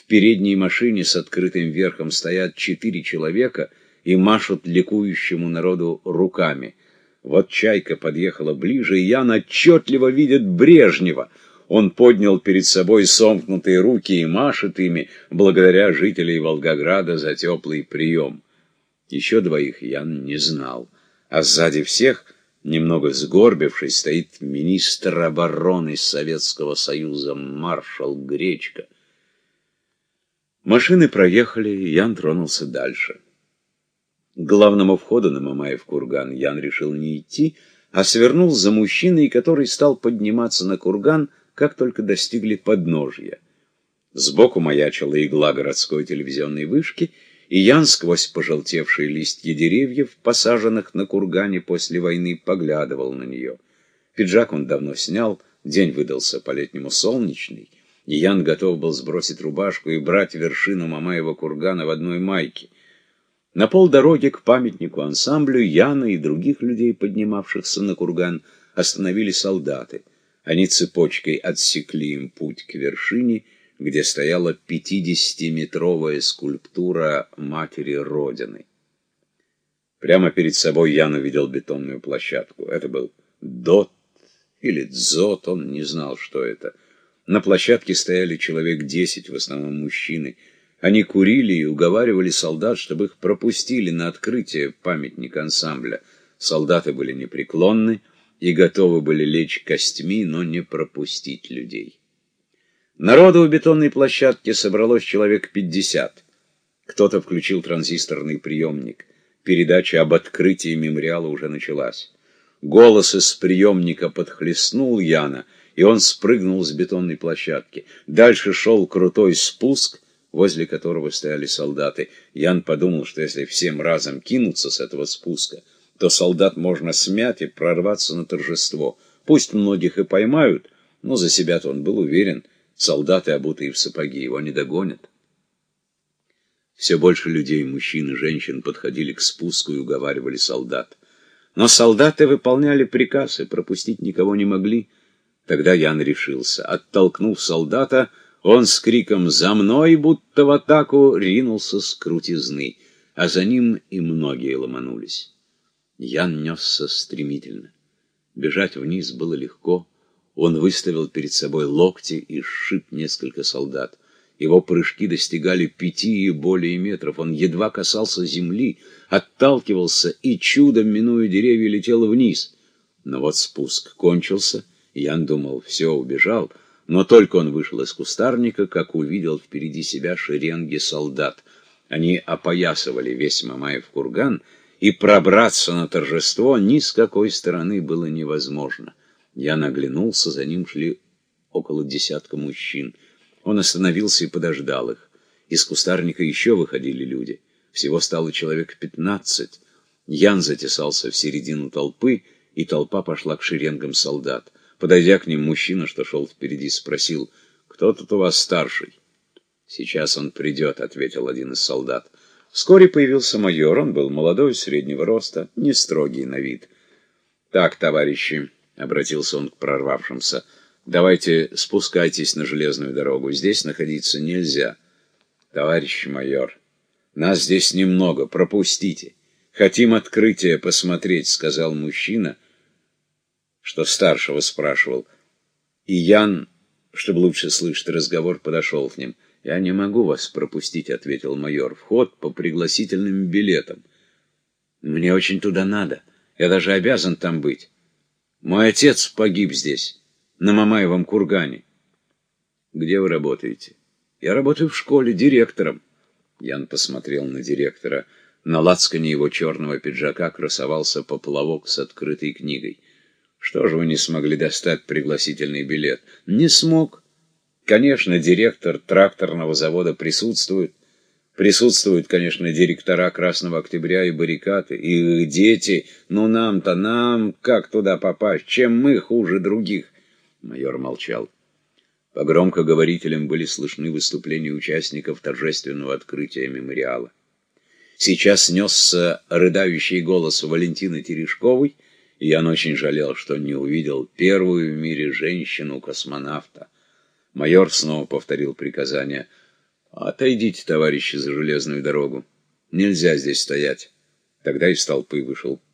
В передней машине с открытым верхом стоят четыре человека и машут ликующему народу руками. Вот чайка подъехала ближе, и Ян отчетливо видит Брежнева. Он поднял перед собой сомкнутые руки и машет ими, благодаря жителей Волгограда за теплый прием. Еще двоих Ян не знал, а сзади всех, немного сгорбившись, стоит министр обороны Советского Союза маршал Гречка. Машины проехали, и Ян тронулся дальше. К главному входу на Мамаев курган Ян решил не идти, а свернул за мужчиной, который стал подниматься на курган, как только достигли подножья. Сбоку маячила игла городской телевизионной вышки, и Ян сквозь пожелтевшие листья деревьев, посаженных на кургане после войны, поглядывал на нее. Пиджак он давно снял, день выдался по-летнему солнечный, Ян готов был сбросить рубашку и брать вершину Мамаева кургана в одной майке. На полдороги к памятнику ансамблю Яна и других людей, поднимавшихся на курган, остановили солдаты. Они цепочкой отсекли им путь к вершине, где стояла пятидесятиметровая скульптура Матери Родины. Прямо перед собой Ян увидел бетонную площадку. Это был ДОТ или ДЗОТ, он не знал, что это. На площадке стояли человек десять, в основном мужчины. Они курили и уговаривали солдат, чтобы их пропустили на открытие памятника ансамбля. Солдаты были непреклонны и готовы были лечь костьми, но не пропустить людей. Народу у бетонной площадки собралось человек пятьдесят. Кто-то включил транзисторный приемник. Передача об открытии мемориала уже началась. Голос из приемника подхлестнул Яна — и он спрыгнул с бетонной площадки. Дальше шел крутой спуск, возле которого стояли солдаты. Ян подумал, что если всем разом кинуться с этого спуска, то солдат можно смять и прорваться на торжество. Пусть многих и поймают, но за себя-то он был уверен, солдаты, обутые в сапоги, его не догонят. Все больше людей, мужчин и женщин, подходили к спуску и уговаривали солдат. Но солдаты выполняли приказ и пропустить никого не могли. Тогда Ян решился. Оттолкнув солдата, он с криком «За мной!» будто в атаку ринулся с крутизны, а за ним и многие ломанулись. Ян несся стремительно. Бежать вниз было легко. Он выставил перед собой локти и сшиб несколько солдат. Его прыжки достигали пяти и более метров. Он едва касался земли, отталкивался и, чудом минуя деревья, летел вниз. Но вот спуск кончился — Ян думал, все, убежал, но только он вышел из кустарника, как увидел впереди себя шеренги солдат. Они опоясывали весь Мамаев курган, и пробраться на торжество ни с какой стороны было невозможно. Я наглянулся, за ним шли около десятка мужчин. Он остановился и подождал их. Из кустарника еще выходили люди. Всего стало человек пятнадцать. Ян затесался в середину толпы, и толпа пошла к шеренгам солдат. Подойдя к ним, мужчина, что шел впереди, спросил, «Кто тут у вас старший?» «Сейчас он придет», — ответил один из солдат. Вскоре появился майор, он был молодой, среднего роста, не строгий на вид. «Так, товарищи», — обратился он к прорвавшимся, — «давайте спускайтесь на железную дорогу, здесь находиться нельзя». «Товарищ майор, нас здесь немного, пропустите. Хотим открытие посмотреть», — сказал мужчина, — что старшего спрашивал. И Ян, чтобы лучше слышать разговор, подошел к ним. «Я не могу вас пропустить», — ответил майор. «Вход по пригласительным билетам». «Мне очень туда надо. Я даже обязан там быть. Мой отец погиб здесь, на Мамаевом кургане». «Где вы работаете?» «Я работаю в школе директором». Ян посмотрел на директора. На лацкане его черного пиджака красовался поплавок с открытой книгой. Что же вы не смогли достать пригласительный билет? Не смог. Конечно, директор тракторного завода присутствует. Присутствуют, конечно, директора Красного Октября и баррикады, и их дети. Но нам-то, нам, как туда попасть? Чем мы хуже других? Майор молчал. По громкоговорителям были слышны выступления участников торжественного открытия мемориала. Сейчас снесся рыдающий голос Валентины Терешковой — и Ян очень жалел, что не увидел первую в мире женщину-космонавта. Майор снова повторил приказание. Отойдите, товарищи, за железную дорогу. Нельзя здесь стоять. Тогда из толпы вышел